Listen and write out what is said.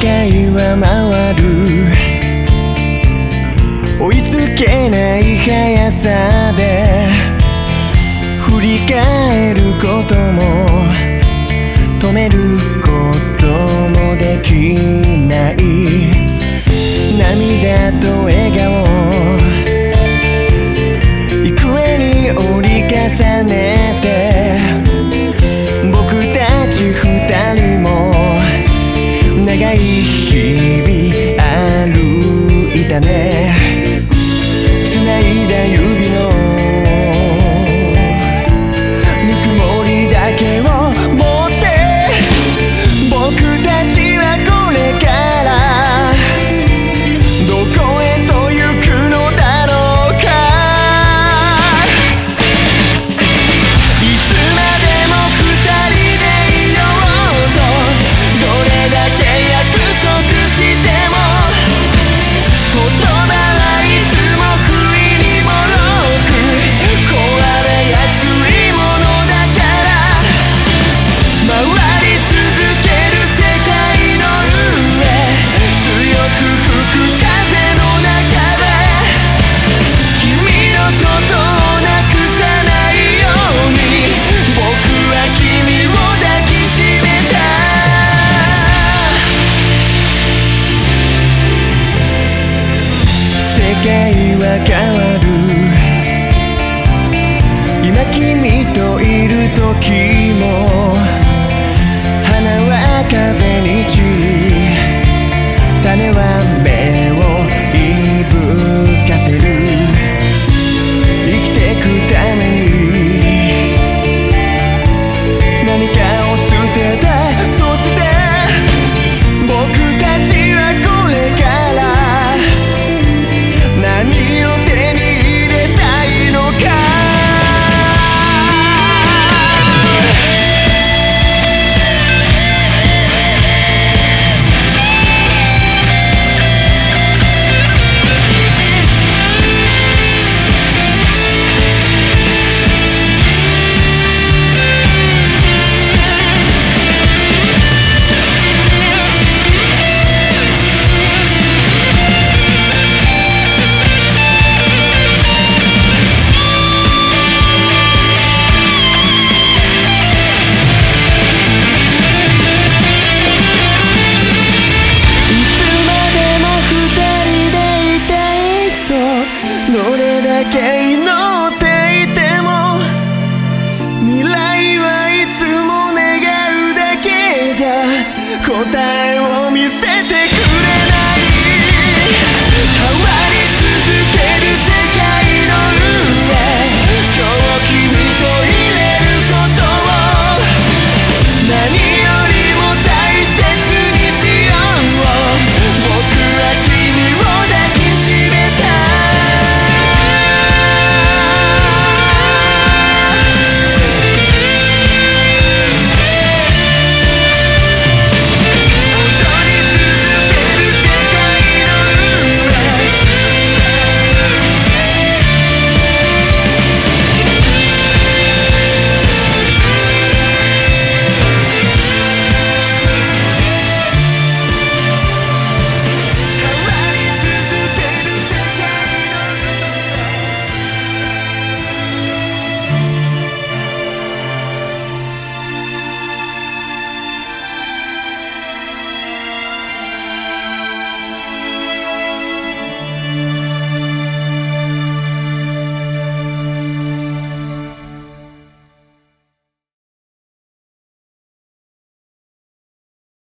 界は回る。追いつけない速さで振り返ることも止めることは変わる。今君といる時答えを